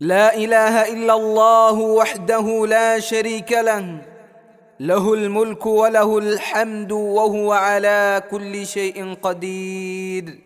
لا إله إلا الله وحده لا شريك له له الملك وله الحمد وهو على كل شيء قدير.